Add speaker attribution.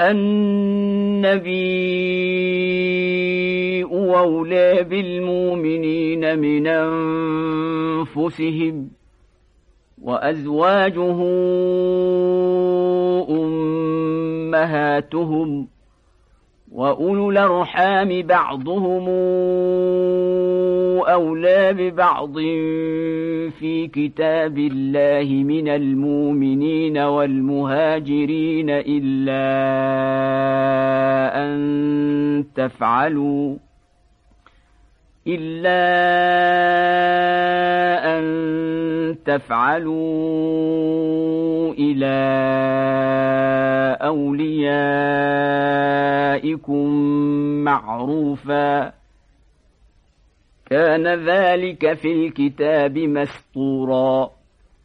Speaker 1: النبي أولى بالمؤمنين من أنفسهم وأزواجه أمهاتهم وأولو الأرحام بعضهم أولى ببعض في كتاب الله من المؤمنين والمهاجرين إلا أن تفعلوا إلا أن تفعلوا إلى أوليائكم معروفا. كان ذلك في الكتاب مسطورا.